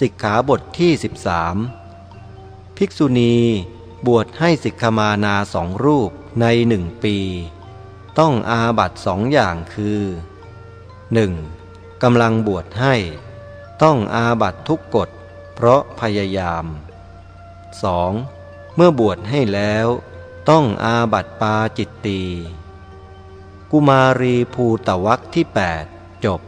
สิกขาบทที่ 13 ภิกษุณีบวชให้สิกขมานาสองรูปในหนึ่งปี ต้องอาบัตสองอย่างคือ 1. กำลังบวชให้ ต้องอาบัตทุกกฎ เพราะพยายาม 2. เมื่อบวชให้แล้ว ต้องอาบัตปาจิตตี กุมารีภูตวักที่ 8 จบ